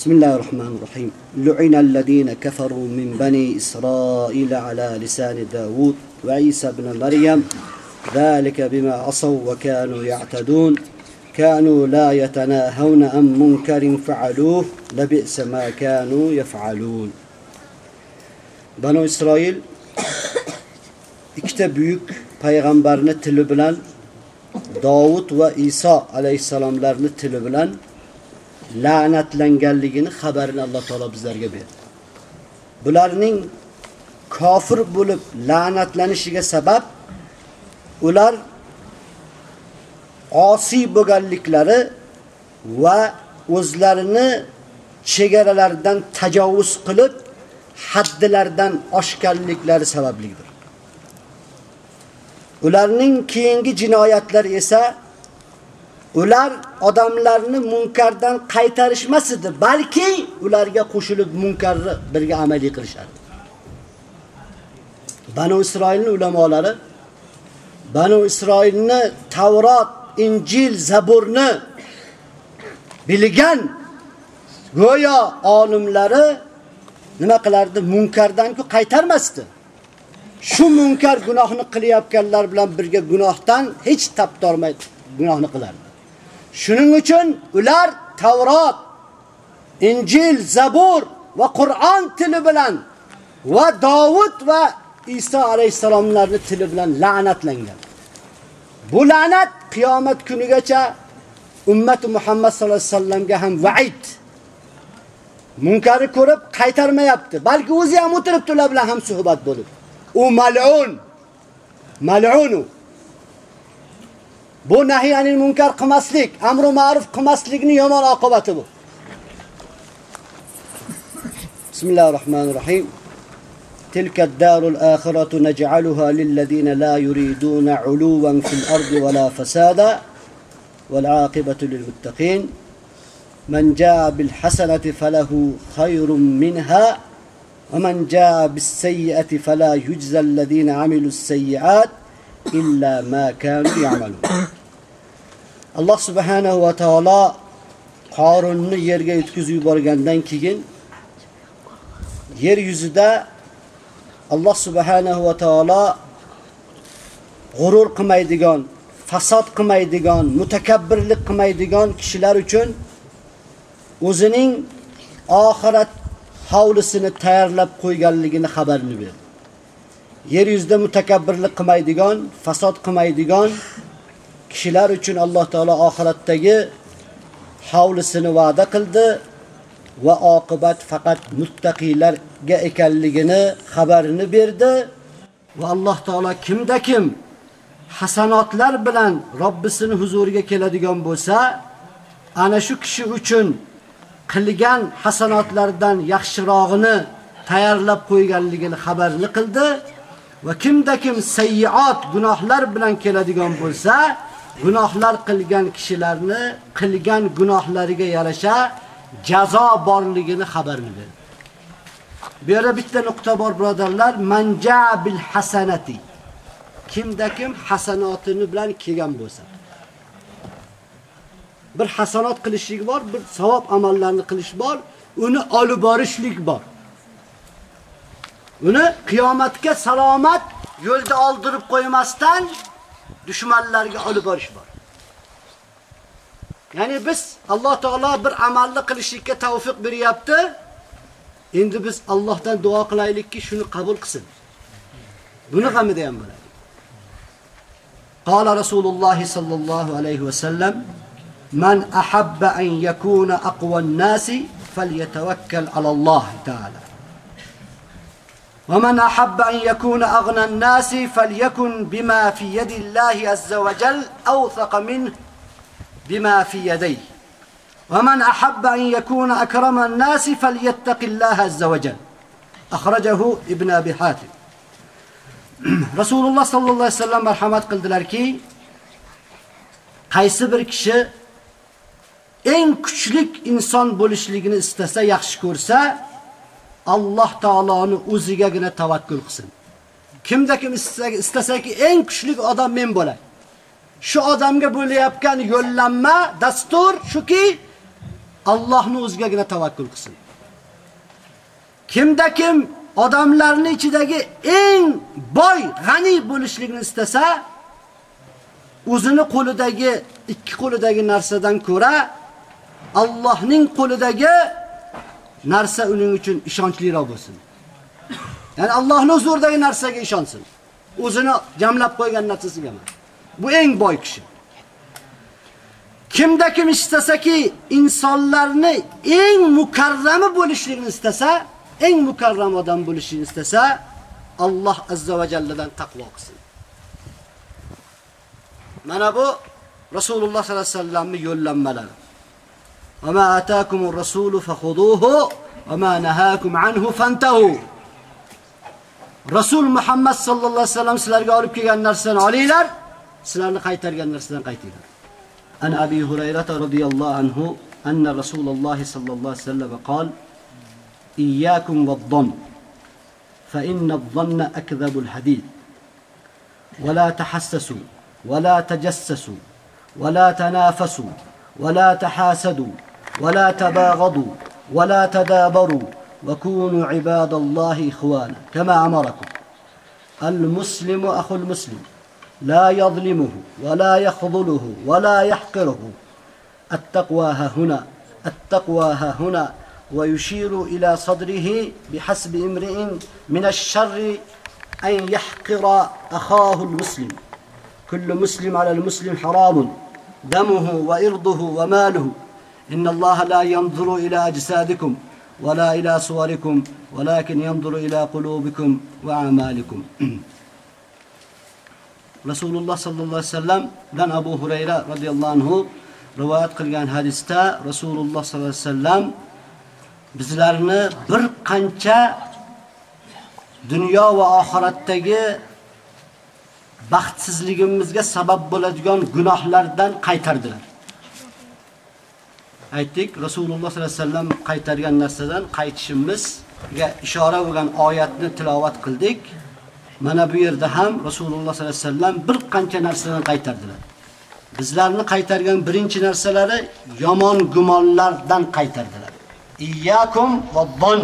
بسم الله الرحمن الرحيم. لعن الذين كفروا من بني إسرائيل على لسان داود وعيسى بن مريم. ذلك بما عصوا وكانوا يعتدون. كانوا لا يتناهون عن منكر فعلوه لبئس ما كانوا يفعلون. بنو إسرائيل ikkita buyuk payg'ambarni tili bilan Davud va Iso alayhisalomlarni tili la'natlanganligini xabarini Alloh taolo bizlarga berdi. Bularning kofir bo'lib la'natlanishiga sabab ular osiy bo'lganliklari va o'zlarini chegaralardan tajovuz qilib haddilardan oshganliklari sabablidir. Ularning keyingi jinoyatlari esa ular odamlarni munkardan qaytarishmas edi, balki ularga qo'shilib munkarni birga amaliy qilishardi. Banu Isroilning ulamolari Banu Isroilni Tavrot, Injil, Zaburni bilgan go'yo olimlari nima qilardi? Munkardan-ku qaytarmasdi. Shu munkar gunohni qilayotganlar bilan birga gunohdan hech tap tormay gunohni qilardi. Shuning uchun ular Tavrot, Injil, Zabur va Qur'on tili bilan va Davud va Iso alayhisalomlarning tili bilan la'natlangan. Bu la'nat qiyomat kunigacha ummati Muhammad sallallohu alayhi vasallamga ham va'id. Munkari ko'rib qaytarmayapti, balki o'zi ham o'tiribdi ular bilan ham suhbat bo'lib. U mal'un. Mal'unu. Bu nahiy anil munkar qilmaslik, amru ma'ruf qilmaslikning yomon oqibati bu. Bismillahirrohmanirrohim. تلك الدار الآخرة نجعلها للذين لا يريدون علوا في الأرض ولا فسادا والعاقبة للمتقين من جاء بالحسنة فله خير منها ومن جاء بالسيئة فلا يجزى الذين عملوا illa ma kanu ya'malun. Alloh subhanahu va taolo Qorunni yerga yutkizib yuborgandan keyin yer yuzida Alloh subhanahu va taolo g'urur qilmaydigan, fasod qilmaydigan, mutakabbirlik qilmaydigan kishilar uchun o'zining oxirat hovlisini tayyorlab qo'yganligini xabarini berdi. Yer yuzida mutakabbirlik qilmaydigan, fasod qilmaydigan kishilar uchun Alloh taolo oxiratdagi hovlisini va'da qildi va oqibat faqat muttaqilarga ekanligini xabarini berdi. Va Alloh taolo kimda kim hasanotlar bilan Robbisini huzuriga keladigan bo'lsa, ana shu kishi uchun qilgan hasanotlardan yaxshirog'ini tayyorlab qo'yganligini xabarini qildi. Va kimda kim sayyiat gunohlar bilan keladigan bo'lsa, gunohlar qilgan kishilarni qilgan gunohlariga yarasha jazo borligini xabarini berdi. Bu yerda bitta nuqta bor birodarlar, manja bil hasanati. Kimda kim hasanotini bilan kelgan bo'lsa. Bir hasanot qilishlik bor, bir savob amallarni qilish bor, uni olib borishlik bor. Uni qiyomatga salomat yo'lda oldirib qo'ymasdan dushmanlarga olib borish bor. Ya'ni biz Alloh taolo bir amalni qilishlikka tavfiq beryapti. Endi biz Allohdan duo qilaylikki, shuni qabul qilsin. Buni g'amida ham bo'ladi. Qala Rasululloh sallallohu alayhi va sallam: "Man ahabba an yakuna aqwa an-nasi falyatawakkal ala Alloh ta'ala." ومن أحب أن يكون أغنى الناس فليكن بما في يد الله عز وجل أوثق منه بما في يديه ومن أحب أن يكون أكرم الناس فليتق الله عز وجل أخرجه ابن أبي حاتم رسول الله صلى الله عليه وسلم مرحمت qildilarki qaysi bir kishi eng kuchlik inson bo'lishligini istasa, yaxshi ko'rsa, Alloh taoloni o'zigagina tavakkul qilsin. Kimda kim istasaki eng kuchli odam men bo'lay. Shu odamga bo'layotgan yo'llanma, dastur shuki Allohni o'zigagina tavakkul qilsin. Kimda kim odamlarning ichidagi eng boy, g'ani bo'lishlikni istasa, o'zini qo'lidagi ikki qo'lidagi narsadan ko'ra Allohning qo'lidagi narsa uning uchun ishonchliroq bo'lsin. Ya'ni Allohning huzuridagi narsaga ishonsin. O'zini jamlab qo'ygan narsasiga emas. Bu eng boy kishi. Kimda kim istasaki insonlarni eng mukarrami bo'lishligini istasa, eng mukarram odam bo'lishini istasa, Alloh azza va jalladan taqvo qilsin. Mana bu Rasululloh sollallohu alayhi vasallamning yo'llanmalari. وما آتاكم الرسول فخذوه وما نهاكم عنه فانتهوا. رسول محمد صلى الله عليه وسلم سلر قالب كي قال نرسل عليلر سلر قيتر قال نرسل قيتر أن أبي هريرة رضي الله عنه أن رسول الله صلى الله عليه وسلم قال إياكم والظن فإن الظن أكذب الحديث ولا تحسسوا ولا تجسسوا ولا تنافسوا ولا تحاسدوا ولا تباغضوا ولا تدابروا وكونوا عباد الله إخوانا كما أمركم. المسلم أخو المسلم لا يظلمه ولا يخذله ولا يحقره. التقوى ها هنا التقوى ها هنا. ويشير إلى صدره بحسب امرئ من الشر أن يحقر أخاه المسلم. كل مسلم على المسلم حرام. دمه وإرضه وماله. إن الله لا ينظر إلى أجسادكم ولا إلى صوركم ولكن ينظر إلى قلوبكم وأعمالكم رسول الله صلى الله عليه وسلم دان أبو هريرة رضي الله عنه روايات قلقان حديثتا رسول الله صلى الله عليه وسلم bizlarni bir qancha dunyo va oxiratdagi baxtsizligimizga sabab bo'ladigan gunohlardan qaytardilar. aytdik rasululloh sollallohu alayhi vasallam qaytargan narsadan qaytishimizga ishora bo'lgan oyatni tilovat qildik. Mana bu yerda ham rasululloh sollallohu alayhi vasallam bir qancha narsadan qaytardilar. Bizlarni qaytargan birinchi narsalari yomon gumonlardan qaytardilar. Iyyakum va don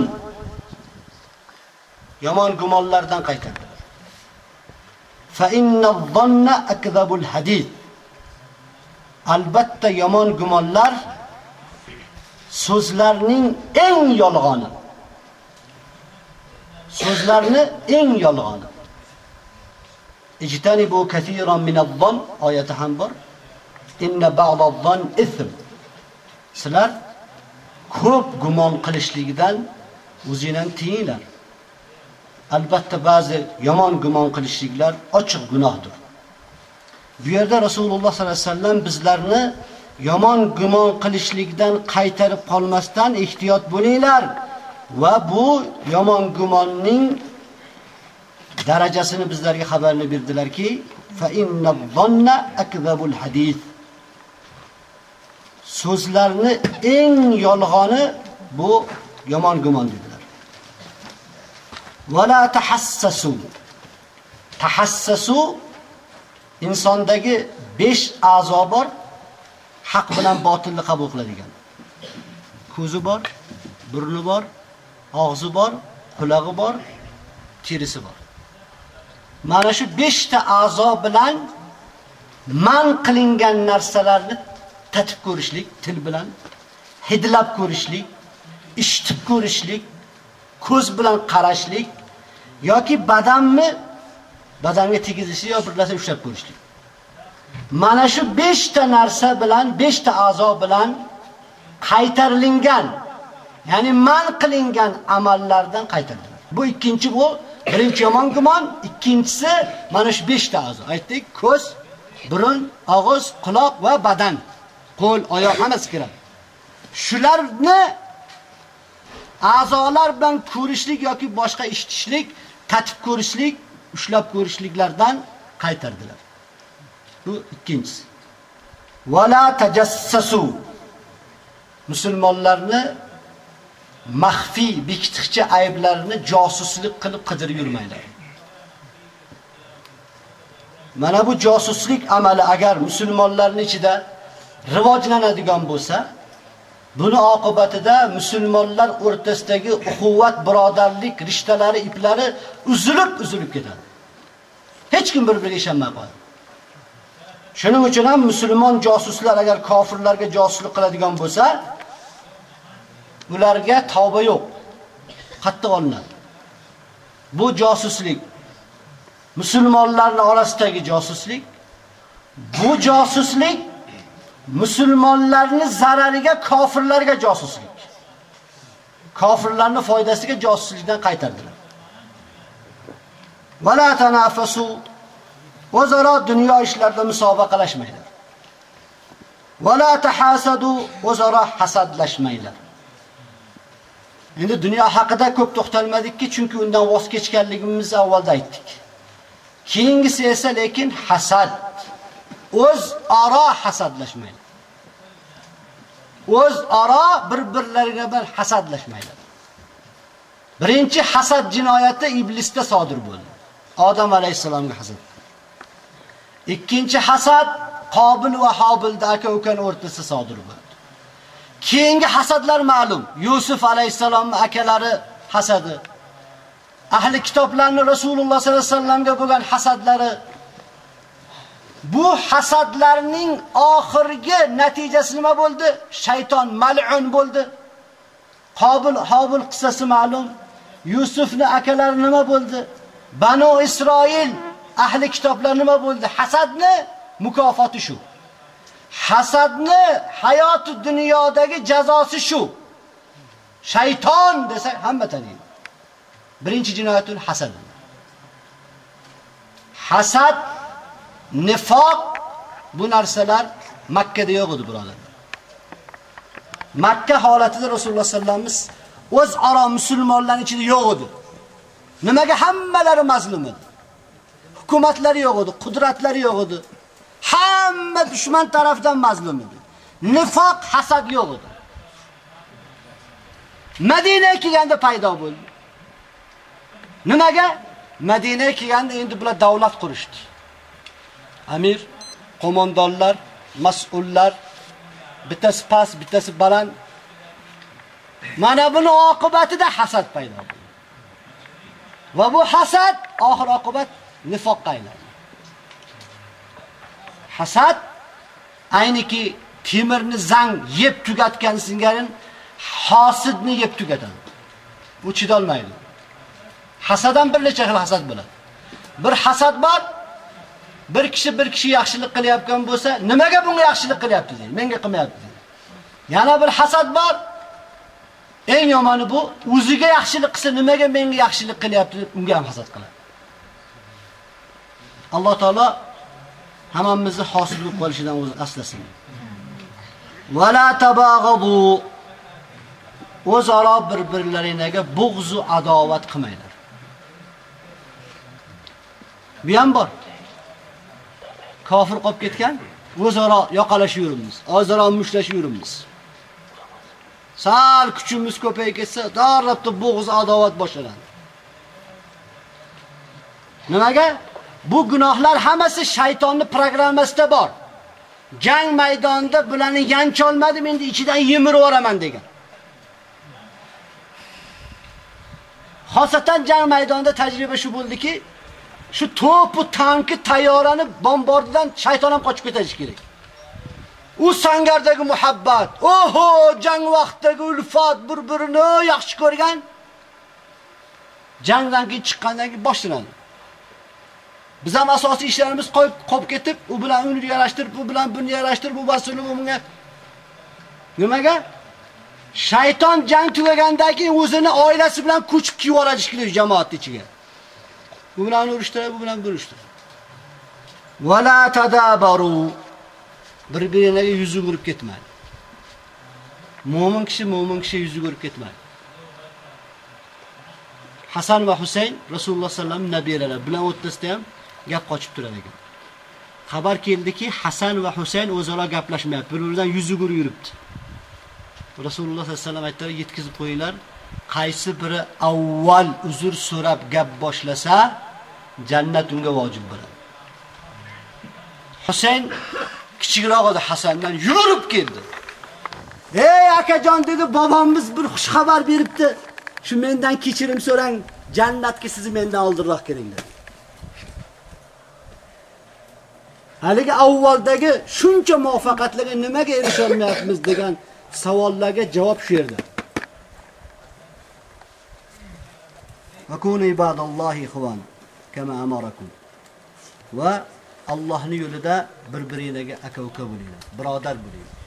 yomon gumonlardan qaytardilar. Fa inna dhanna akzabul hadid albatta yomon gumonlar so'zlarning eng yolg'oni. So'zlarni eng yolg'oni. Ijtanibu katiran min adh-dhann oyati ham bor. Inna ba'd adh-dhann ithm. Sizlar ko'p gumon qilishlikdan o'zingizdan tiyinglar. Albatta ba'zi yomon gumon qilishliklar ochiq gunohdir. Bu yerda Rasululloh sollallohu alayhi vasallam bizlarni yomon gumon qilishlikdan qaytarib qolmasdan ehtiyot bo'linglar va bu yomon gumonning darajasini bizlarga xabarni berdilarki, fa inna zanna akzabul hadith. So'zlarni eng yolg'oni bu yomon gumon dedilar. Wala tahassasu. Tahassasu insondagi 5 a'zo bor, haq bilan botilni qabul qiladigan. Ko'zi bor, burni bor, og'zi bor, qulog'i bor, terisi bor. Mana shu 5 ta a'zo bilan man qilingan narsalarni tatib ko'rishlik, til bilan hidlab ko'rishlik, eshitib ko'rishlik, ko'z bilan qarashlik yoki badanni badanga tegizishi yo bir narsa ushlab ko'rishlik. Mana shu 5 ta narsa bilan, 5 ta a'zo bilan qaytarilgan, ya'ni man qilingan amallardan qaytardilar. Bu ikkinchi bu, birinchi yomon gumon, ikkinchisi mana shu 5 ta a'zo. Aytdik, ko'z, burun, og'iz, quloq va badan. Qo'l, oyoq hammasi kiradi. Shularni a'zolar bilan ko'rishlik yoki boshqa eshitishlik, tatib ko'rishlik, ushlab ko'rishliklardan qaytardilar. Bu ikkinchisi. Wala tajassasu. Musulmonlarni maxfi bekitixchi ayblarini josuslik qilib qidirib yurmanglar. Mana bu josuslik amali agar musulmonlarning ichida rivojlanadigan bo'lsa, Buni oqibatida musulmonlar o'rtasidagi ukhuvat, birodarlik rishtalari iplari uzilib, uzilib ketadi. Hech kim bir-biriga ishonmay qoladi. Shuning uchun ham musulmon josuslar agar kofirlarga josuslik qiladigan bo'lsa, ularga tavba yo'q. Qattiq olinadi. Bu josuslik musulmonlarning orasidagi josuslik. Bu josuslik musulmonlarning zarariga kofirlarga josuslik. Kofirlarning foydasiga josuslikdan qaytardilar. Wala tanafasu o'zaro dunyo ishlarida musobaqalashmanglar. Va la tahasadu o'zaro hasadlashmaylar. Endi dunyo haqida ko'p to'xtalmadikki, chunki undan voz kechganligimizni avvalda aytdik. Keyingisi esa lekin hasad o'z aro hasadlashmaydi. O'z aro bir-birlariga bir hasadlashmaydi. Birinchi hasad jinoyati iblisda sodir bo'ldi. Odam alayhisalomga hasad. Ikkinchi hasad Qobil va Hobilda aka-ukaning o'rtasida sodir bo'ldi. Keyingi hasadlar ma'lum. Yusuf alayhisalomning akalari hasadi. Ahli kitoblarni Rasululloh sollallohu alayhi vasallamga bo'lgan hasadlari Bu hasadlarning oxirgi natijasi nima bo'ldi? Shayton mal'un bo'ldi. Qobil Hobil qissasi ma'lum. Yusufni akalari nima bo'ldi? Banu Isroil ahli kitoblar nima bo'ldi? Hasadni mukofoti shu. Hasadni hayoti dunyodagi jazosi shu. Shayton desa hamma taniydi. Birinchi jinoyatul hasad. Hasad nifoq bu narsalar Makka da yo'q edi, birodar. Makka holatida Rasululloh sallallohu o'z aro musulmonlar ichida yo'q edi. Nimaga hammalari mazlum edi? Hukumatlari yo'q edi, qudratlari yo'q edi. Hamma dushman tarafdan mazlum edi. Nifoq, hasad yo'q edi. Madinaga kelganda paydo bo'ldi. Nimaga? Madinaga kelganda endi bular davlat qurishdi. amir, qo'mondonlar, mas'ullar, bittasi past, bittasi baland. Mana buni oqibatida hasad paydo bo'ldi. Va bu hasad oxir oqibat nifoqqa aylanadi. Hasad ayniki temirni zang yeb tugatgan singarin hosidni yeb tugatadi. Bu chidolmaydi. Hasaddan bir necha xil hasad bo'ladi. Bir hasad bor, bir kishi bir kishi yaxshilik qilyapgan bo'lsa, nimaga bunga yaxshilik qilyapti deydi, menga qilmayapti deydi. Yana bir hasad bor. Eng yomoni bu, o'ziga yaxshilik qilsa, nimaga menga yaxshilik qilyapti deb unga ham hasad qiladi. Alloh taolo hammamizni hosil bo'lib qolishidan o'zi aslasin. Wala tabaghadu o'zaro bir-birlaringizga bug'z va adovat qilmanglar. Bu ham bor. kofir qolib ketgan, o'zaro yoqalashib yuribmiz, o'zaro mushlashib yuribmiz. Sal kuchimiz ko'payib ketsa, darrabda bo'g'iz adovat boshlanadi. Nimaga? Bu gunohlar hammasi shaytonning programmasida bor. Jang maydonida bularni yanch olmadim, endi ichidan yimirib o'raman degan. Xosatan jang maydonida tajriba shu bo'ldiki, shu to'pu tanki tayyorani bombardidan shayton ham qochib ketishi kerak. U sangardagi muhabbat, oho, jang vaqtidagi ulfat, bir-birini yaxshi ko'rgan jangdan keyin chiqqandan keyin boshlanadi. Biz ham asosiy ishlarimiz qo'yib qolib ketib, u bilan uni yarashtirib, bu bilan buni yarashtirib, bu mas'ul bunga. Nimaga? Shayton jang tugagandan keyin o'zini oilasi bilan ko'chib kiyib oladi shekilli jamoat ichiga. Bu bilan urushtirib, bu bilan urushtirib. Wala tadabaru bir-biriga yuzi o'girib ketmaydi. Mo'min kishi mo'min kishi yuzi o'girib ketmaydi. Hasan va Husayn Rasululloh sallam nabiyalar bilan o'rtasida ham gap qochib turar ekan. Xabar keldiki, Hasan va Husayn o'zaro gaplashmayapti, bir-biridan yuz yugur yuribdi. Rasululloh sallallohu alayhi vasallam aytdilar, yetkazib qo'yinglar. Qaysi biri avval uzr so'rab gap boshlasa, jannat unga vojib bo'ladi. Husayn kichikroq edi Hasandan yurib keldi. "Ey akajon" dedi, "Bobomiz bir xush xabar beribdi. Shu mendan kechirim so'rang, jannatga sizni mendan oldinroq keling" dedi. Haligi avvaldagi shuncha muvaffaqiyatlarga nimaga erisha olmayapmiz degan savollarga javob shu yerda. Va ibadallohi ikhwan kama amarakum. Va Allohning yo'lida bir-biringizga aka-uka bo'linglar, birodar bo'linglar.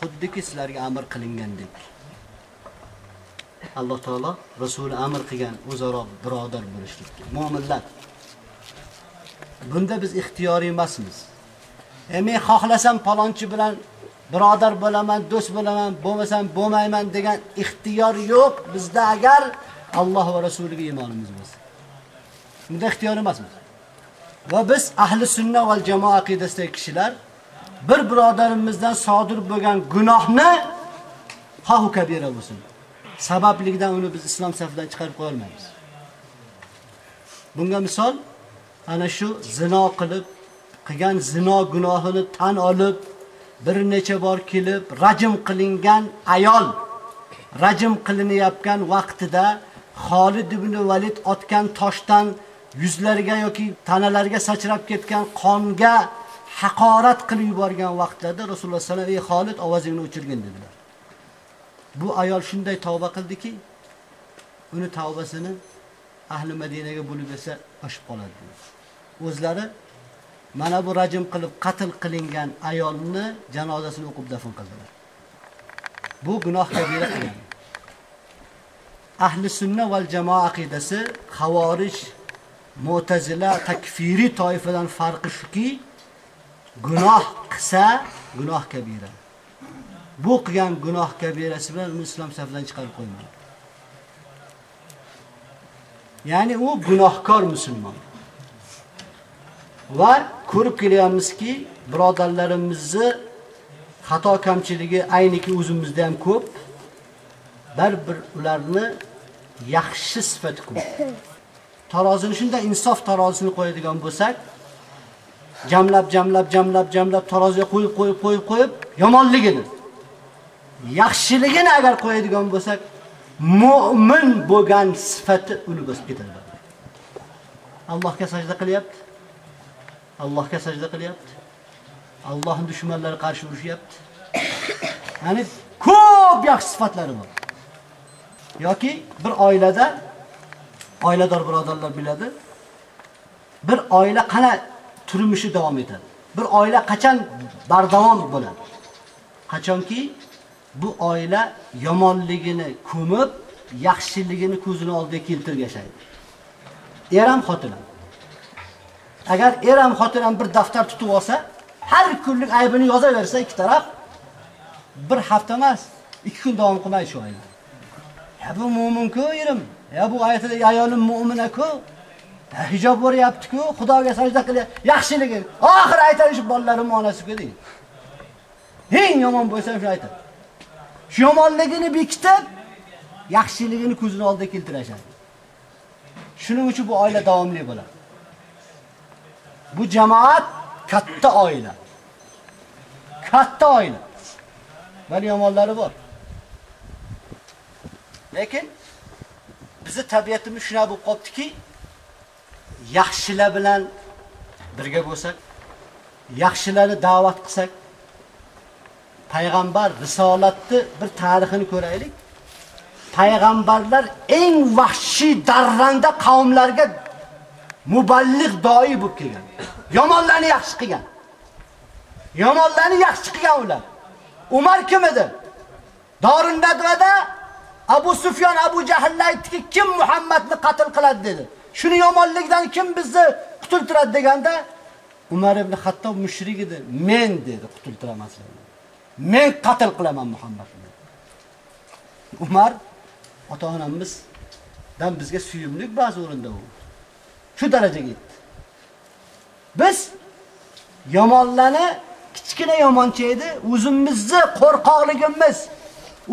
Xuddiki sizlarga amr qilingandek. Alloh taolo Rasuli amr qilgan o'zaro birodar bo'lishlikka. Mu'minlar. Bunda biz ixtiyoriy emasmiz. E men xohlasam palonchi bilan birodar bo'laman, do'st bo'laman, bo'lmasam bo'lmayman degan ixtiyor yo'q bizda agar Alloh va rasuliga iymonimiz bo'lsa. Bunda ixtiyor emasmiz. Va biz ahli sunna va jamoa aqidasidagi kishilar bir birodarimizdan sodir bo'lgan gunohni xohu kabira bo'lsin. Sabablikdan uni biz islom safidan chiqarib qo'ya olmaymiz. Bunga misol ana shu zino qilib, qilgan zino gunohini tan olib, bir necha bor kelib rajm qilingan ayol rajm qilinayotgan vaqtida Xolid ibn Valid otgan toshdan yuzlariga yoki tanalarga sachrab ketgan qonga haqorat qilib yuborgan vaqtlarda Rasululloh sallallohu alayhi vasallam: "Ey Xolid, ovozingni o'chirgin" dedilar. Bu ayol shunday tavba qildiki, uni tavbasini ahli Madinaga bo'lib bersa oshib qoladi. O'zlari mana bu rajm qilib qatl qilingan ayolni janozasini o'qib dafn qildilar. Bu gunoh kabira qilgan. Ahli sunna val jamoa aqidasi xavorij, mo'tazila takfiriy toifadan farqi shuki, gunoh qilsa gunoh kabira. Bu qilgan gunoh kabirasi bilan uni islom safidan chiqarib qo'ymadi Ya'ni u gunohkor musulmon. Va ko'rib kelyapmizki, birodarlarimizni xato kamchiligi ayniki o'zimizda ham ko'p. Bir-bir ularni yaxshi sifati ko'p. Tarozini shunday insof tarozisini qo'yadigan bo'lsak, jamlab jamlab jamlab jamlab taroziga qo'yib qo'yib qo'yib qo'yib yomonligini yaxshiligini agar qo'yadigan bo'lsak, mu'min bo'lgan sifati uni bosib ketadi. Allohga sajda qilyapti. Allohga sajda qilyapti. Allohning dushmanlari qarshi urushyapti. Ya'ni ko'p yaxshi sifatlari bor. Yoki bir oilada oilador birodarlar biladi. Bir oila qana turmushi davom etadi. Bir oila qachon bardavom bo'ladi? Qachonki bu oila yomonligini ko'mib, yaxshiligini ko'zini oldiga keltirib yashaydi. Er ham xotin ham. Agar er ham xotin ham bir daftar tutib olsa, har kunlik aybini yozaversa ikki taraf bir hafta emas, ikki kun davom qilmaydi shu oila. Ya bu mu'min-ku erim. Ya bu oyatida ayolim mu'mina-ku. Hijob bo'ryapti-ku, Xudoga sajda qilyapti. Yaxshiligi. Oxir aytadi shu bolalarim onasi-ku deydi. Eng yomon bo'lsa shu aytadi. Shu yomonligini bekitib, yaxshiligini ko'zini oldiga keltirishadi. Shuning uchun bu oila davomli bo'ladi. Bu jamoat katta oila. Katta oila. Bali yomonlari bor. Lekin bizi tabiatimiz shuna bo'lib qoptiki, yaxshilar bilan birga bo'lsak, yaxshilarni da'vat qilsak, payg'ambar risolatni bir tarixini ko'raylik. Payg'ambarlar eng vahshiy darranda qavmlarga muballigh doi bo'lib kelgan. Yomonlarni yaxshi qilgan. Yomonlarni yaxshi qilgan ular. Umar kim edi? Dorun turada Abu Sufyon Abu Jahlni aytdiki, kim Muhammadni qatl qiladi dedi. Shuni yomonlikdan kim bizni qutultiradi deganda Umar ibn Xattob mushrik edi. Men dedi, qutultiraman sizlarni. Men qatl qilaman Muhammadni. Umar ota-onamizdan bizga suyumlik ba'zi o'rinda u. Shu darajaga yetdi. Biz yomonlarni kichkina yomoncha edi, o'zimizni qo'rqoqligimiz,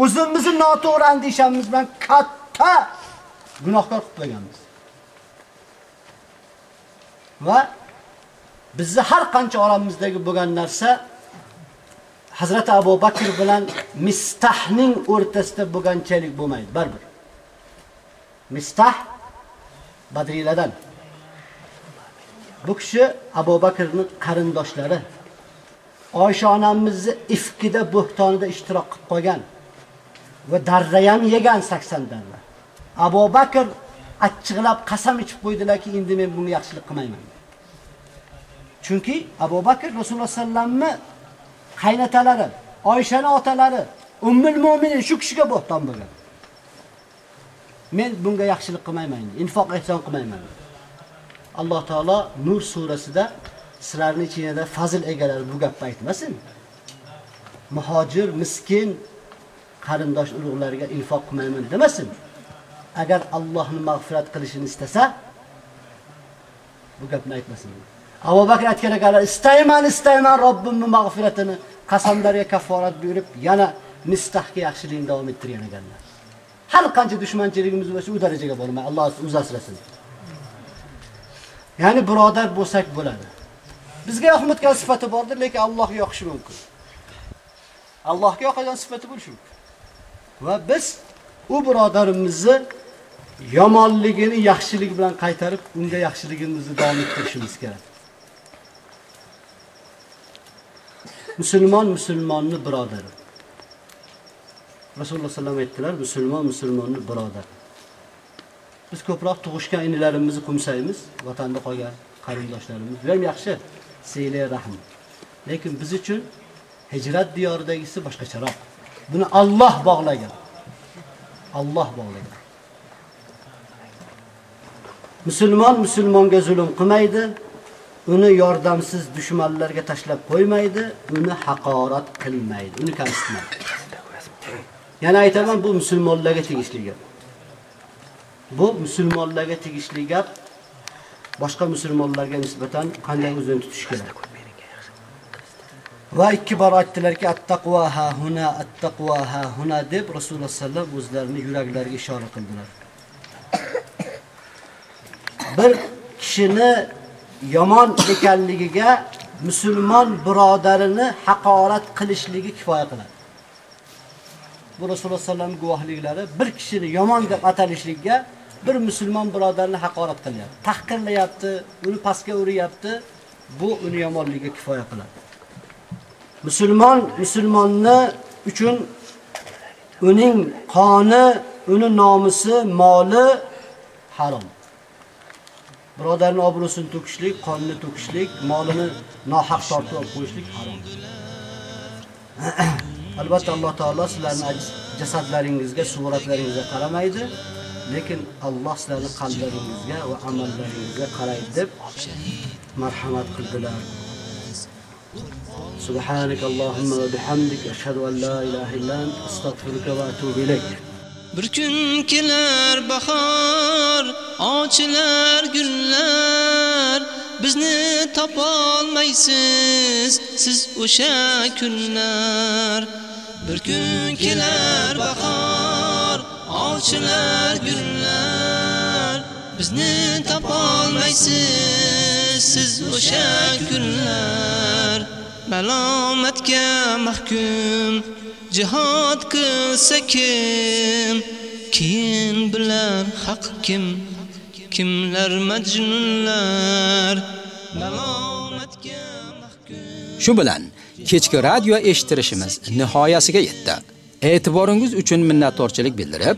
o'zimizni noto'g'ri andishamiz bilan katta gunohkor qilib qo'yganmiz. Va bizni har qancha oramizdagi bo'lgan narsa Hazrat Abu Bakr bilan Mistahning o'rtasida bo'lganchalik bo'lmaydi, baribir. Mistah Badrilardan. Bu kishi Abu Bakrning qarindoshlari. Oysha onamizni ifkida bo'xtonida ishtirok qilib qolgan va darrayam yegan 80 darra. Abu Bakr achchiqlab qasam ichib qo'ydilarki, endi men bunga yaxshilik qilmayman. Chunki Abu Bakr Rasululloh sallamni qaynatalari, Oyshaning otalari, Ummul Mu'minin shu kishiga bo'xton bo'lgan. Men bunga yaxshilik qilmayman, infoq ehson qilmayman. Alloh taolo Nur surasida sizlarning ichingizda fazil egalari bu gapni aytmasin. Muhojir, miskin qarindosh urug'larga infoq qilmayman demasin. Agar Allohning mag'firat qilishini istasa, bu gapni aytmasin. Abu Bakr aytgan ekanlar, istayman, istayman Robbimning mag'firatini qasamlarga kafforat buyurib, yana mistahga yaxshilikni davom ettirgan ekanlar. Har qancha dushmanchiligimiz bo'lsa, u darajaga bormay, Alloh o'zi asrasin. Ya'ni birodar bo'lsak bo'ladi. Bizga yoqmayotgan sifati bordir, lekin Allohga yoqishi mumkin. Allohga yoqadigan sifati bo'lishi mumkin. Va biz u birodarimizni yomonligini yaxshilik bilan qaytarib, unga yaxshiligimizni davom ettirishimiz kerak. Musulmon musulmonni birodari. Rasululloh sallam alayhi aytdilar, musulmon musulmonni birodar. Biz ko'proq tug'ishgan inilarimizni qo'msaymiz, vatanda qolgan qarindoshlarimiz. Bu ham yaxshi, siylay rahm. Lekin biz uchun hijrat diyoridagisi boshqacharoq. Buni Alloh bog'lagan. Alloh bog'lagan. Musulmon musulmonga zulm qilmaydi, uni yordamsiz dushmanlarga tashlab qo'ymaydi, uni haqorat qilmaydi, uni kamsitmaydi. Yana aytaman, bu musulmonlarga tegishli gap. Bu musulmonlarga tegishli gap. Boshqa musulmonlarga nisbatan qanday o'zini tutish kerak? Va ikki bor aytdilarki, at-taqvo ha huna, at-taqvo ha huna deb Rasululloh sallallohu o'zlarini yuraklariga ishora qildilar. Bir kishini yomon ekanligiga musulmon birodarini haqorat qilishligi kifoya qiladi. Bu Rasululloh sallam guvohliklari bir kishini yomon deb atalishlikka bir musulmon birodarni haqorat qilyapti. Tahqirlayapti, uni pastga uryapti. Bu uni yomonligiga kifoya qiladi. Musulmon musulmonni uchun uning qoni, uni nomusi, moli harom. birodarning obro'sini to'kishlik, qonini to'kishlik, molini nohaq tortib olib qo'yishlik harom. Albatta Alloh taolo sizlarning jasadlaringizga, suratlaringizga qaramaydi, lekin Alloh sizlarning qalblaringizga va amallaringizga qaraydi deb marhamat qildilar. سبحانك اللهم وبحمدك أشهد أن لا إله إلا أنت أستغفرك وأتوب إليك Bir kun kelar bahor, ochilar gullar, bizni topolmaysiz siz o'sha kunlar. Bir kun kelar bahor, sovchilar gullar, bizni topolmaysiz siz o'sha kunlar. Malomatga mahkum jihad qilsa kim keyin bilar haq kim kimlar majnunlar malomatga mahkum Shu bilan kechki radio eshittirishimiz nihoyasiga yetdi. E'tiboringiz uchun minnatdorchilik bildirib,